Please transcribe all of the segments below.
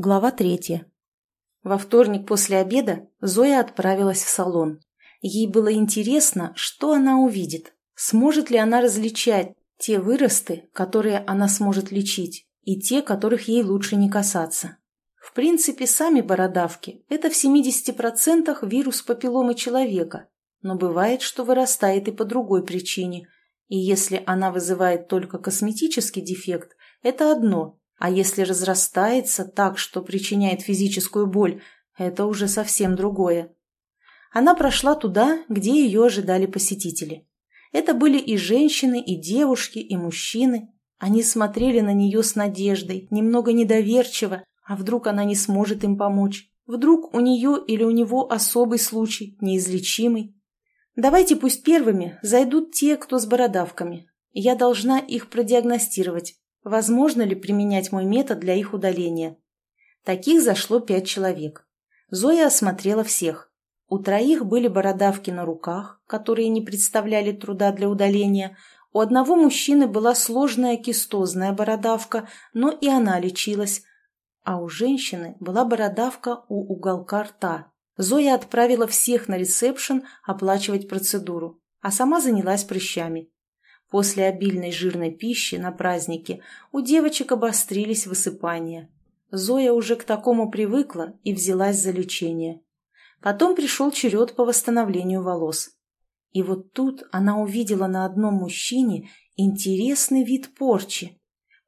Глава третья. Во вторник после обеда Зоя отправилась в салон. Ей было интересно, что она увидит. Сможет ли она различать те выросты, которые она сможет лечить, и те, которых ей лучше не касаться. В принципе, сами бородавки – это в 70% вирус папилломы человека, но бывает, что вырастает и по другой причине. И если она вызывает только косметический дефект, это одно, а если разрастается так, что причиняет физическую боль, это уже совсем другое. Она прошла туда, где ее ожидали посетители. Это были и женщины, и девушки, и мужчины. Они смотрели на нее с надеждой, немного недоверчиво, а вдруг она не сможет им помочь? Вдруг у нее или у него особый случай, неизлечимый? Давайте пусть первыми зайдут те, кто с бородавками. Я должна их продиагностировать, возможно ли применять мой метод для их удаления. Таких зашло пять человек. Зоя осмотрела всех. У троих были бородавки на руках, которые не представляли труда для удаления. У одного мужчины была сложная кистозная бородавка, но и она лечилась. А у женщины была бородавка у уголка рта. Зоя отправила всех на ресепшн оплачивать процедуру, а сама занялась прыщами. После обильной жирной пищи на празднике у девочек обострились высыпания. Зоя уже к такому привыкла и взялась за лечение. Потом пришел черед по восстановлению волос. И вот тут она увидела на одном мужчине интересный вид порчи.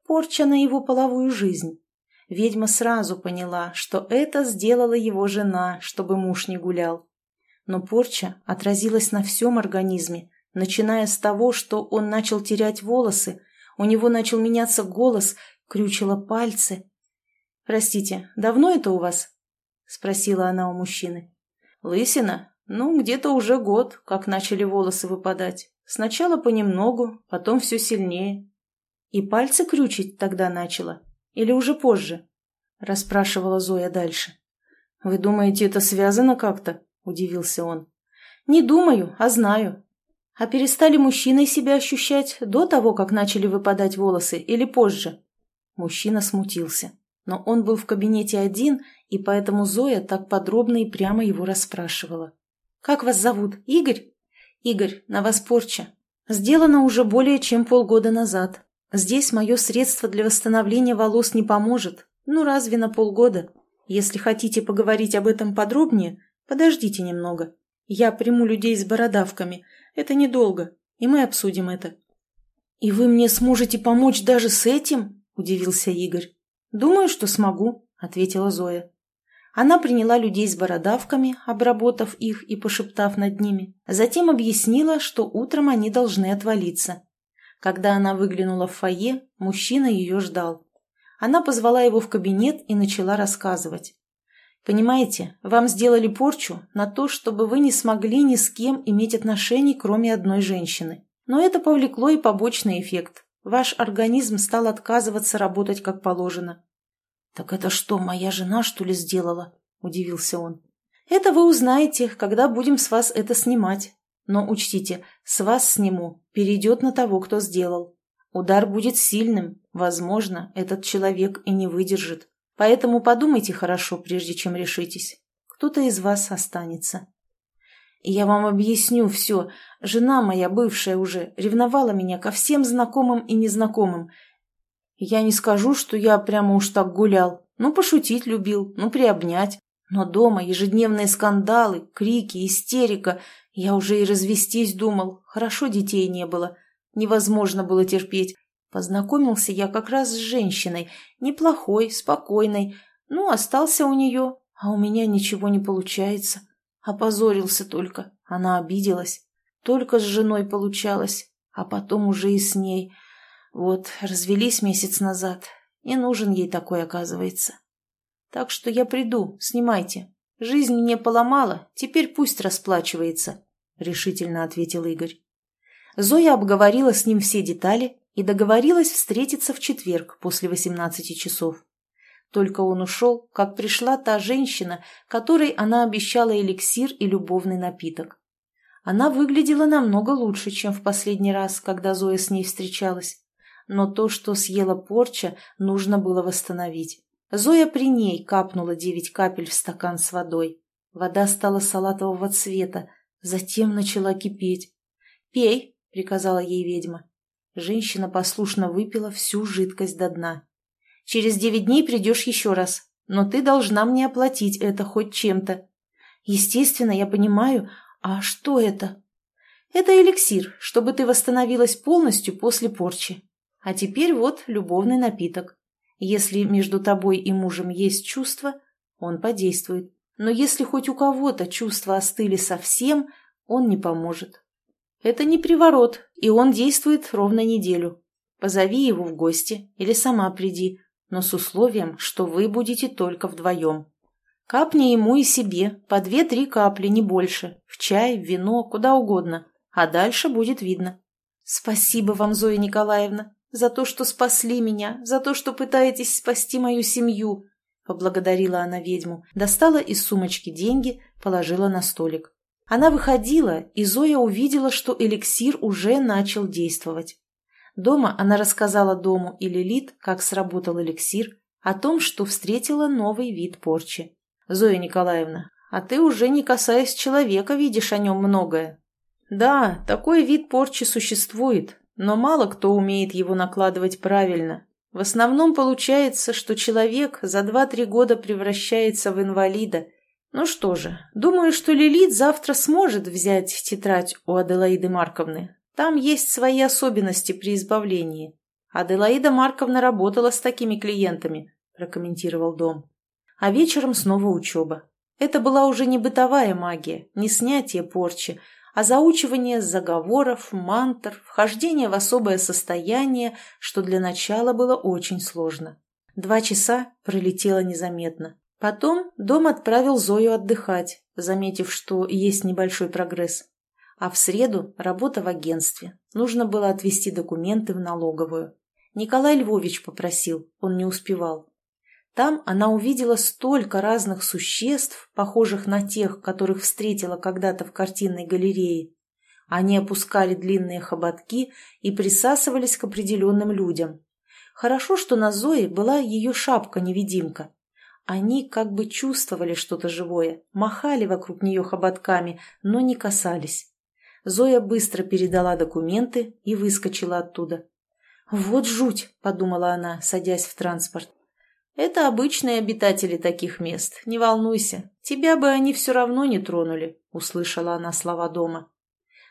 Порча на его половую жизнь. Ведьма сразу поняла, что это сделала его жена, чтобы муж не гулял. Но порча отразилась на всем организме, начиная с того, что он начал терять волосы, у него начал меняться голос, крючило пальцы. «Простите, давно это у вас?» — спросила она у мужчины. «Лысина? Ну, где-то уже год, как начали волосы выпадать. Сначала понемногу, потом все сильнее. И пальцы крючить тогда начала? Или уже позже?» — расспрашивала Зоя дальше. «Вы думаете, это связано как-то?» — удивился он. «Не думаю, а знаю. А перестали мужчиной себя ощущать до того, как начали выпадать волосы, или позже? Мужчина смутился. Но он был в кабинете один, и поэтому Зоя так подробно и прямо его расспрашивала. «Как вас зовут? Игорь?» «Игорь, на вас порча. Сделано уже более чем полгода назад. Здесь мое средство для восстановления волос не поможет. Ну, разве на полгода? Если хотите поговорить об этом подробнее, подождите немного. Я приму людей с бородавками – это недолго, и мы обсудим это». «И вы мне сможете помочь даже с этим?» – удивился Игорь. «Думаю, что смогу», – ответила Зоя. Она приняла людей с бородавками, обработав их и пошептав над ними. Затем объяснила, что утром они должны отвалиться. Когда она выглянула в фойе, мужчина ее ждал. Она позвала его в кабинет и начала рассказывать. Понимаете, вам сделали порчу на то, чтобы вы не смогли ни с кем иметь отношений, кроме одной женщины. Но это повлекло и побочный эффект. Ваш организм стал отказываться работать как положено. «Так это что, моя жена, что ли, сделала?» – удивился он. «Это вы узнаете, когда будем с вас это снимать. Но учтите, с вас сниму, перейдет на того, кто сделал. Удар будет сильным, возможно, этот человек и не выдержит. Поэтому подумайте хорошо, прежде чем решитесь. Кто-то из вас останется. я вам объясню все. Жена моя, бывшая уже, ревновала меня ко всем знакомым и незнакомым. Я не скажу, что я прямо уж так гулял. Ну, пошутить любил, ну, приобнять. Но дома ежедневные скандалы, крики, истерика. Я уже и развестись думал. Хорошо детей не было. Невозможно было терпеть. Познакомился я как раз с женщиной, неплохой, спокойной. Ну, остался у нее, а у меня ничего не получается. Опозорился только, она обиделась. Только с женой получалось, а потом уже и с ней. Вот, развелись месяц назад, и нужен ей такой, оказывается. Так что я приду, снимайте. Жизнь мне поломала, теперь пусть расплачивается, — решительно ответил Игорь. Зоя обговорила с ним все детали и договорилась встретиться в четверг после 18 часов. Только он ушел, как пришла та женщина, которой она обещала эликсир и любовный напиток. Она выглядела намного лучше, чем в последний раз, когда Зоя с ней встречалась. Но то, что съела порча, нужно было восстановить. Зоя при ней капнула девять капель в стакан с водой. Вода стала салатового цвета, затем начала кипеть. «Пей», — приказала ей ведьма. Женщина послушно выпила всю жидкость до дна. «Через девять дней придешь еще раз, но ты должна мне оплатить это хоть чем-то». «Естественно, я понимаю. А что это?» «Это эликсир, чтобы ты восстановилась полностью после порчи. А теперь вот любовный напиток. Если между тобой и мужем есть чувства, он подействует. Но если хоть у кого-то чувства остыли совсем, он не поможет. Это не приворот, и он действует ровно неделю. Позови его в гости или сама приди, но с условием, что вы будете только вдвоем. Капни ему и себе, по две-три капли, не больше, в чай, в вино, куда угодно, а дальше будет видно. Спасибо вам, Зоя Николаевна, за то, что спасли меня, за то, что пытаетесь спасти мою семью, поблагодарила она ведьму, достала из сумочки деньги, положила на столик. Она выходила, и Зоя увидела, что эликсир уже начал действовать. Дома она рассказала Дому и Лилит, как сработал эликсир, о том, что встретила новый вид порчи. «Зоя Николаевна, а ты уже не касаясь человека видишь о нем многое». «Да, такой вид порчи существует, но мало кто умеет его накладывать правильно. В основном получается, что человек за 2-3 года превращается в инвалида – ну что же, думаю, что Лилит завтра сможет взять тетрадь у Аделаиды Марковны. Там есть свои особенности при избавлении. Аделаида Марковна работала с такими клиентами, прокомментировал Дом. А вечером снова учеба. Это была уже не бытовая магия, не снятие порчи, а заучивание заговоров, мантр, вхождение в особое состояние, что для начала было очень сложно. Два часа пролетело незаметно. Потом дом отправил Зою отдыхать, заметив, что есть небольшой прогресс. А в среду работа в агентстве. Нужно было отвезти документы в налоговую. Николай Львович попросил, он не успевал. Там она увидела столько разных существ, похожих на тех, которых встретила когда-то в картинной галерее. Они опускали длинные хоботки и присасывались к определенным людям. Хорошо, что на Зое была ее шапка-невидимка. Они как бы чувствовали что-то живое, махали вокруг нее хоботками, но не касались. Зоя быстро передала документы и выскочила оттуда. «Вот жуть!» – подумала она, садясь в транспорт. «Это обычные обитатели таких мест, не волнуйся. Тебя бы они все равно не тронули», – услышала она слова дома.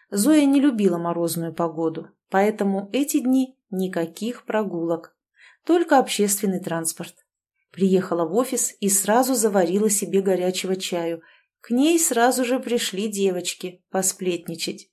Зоя не любила морозную погоду, поэтому эти дни никаких прогулок, только общественный транспорт. Приехала в офис и сразу заварила себе горячего чаю. К ней сразу же пришли девочки посплетничать.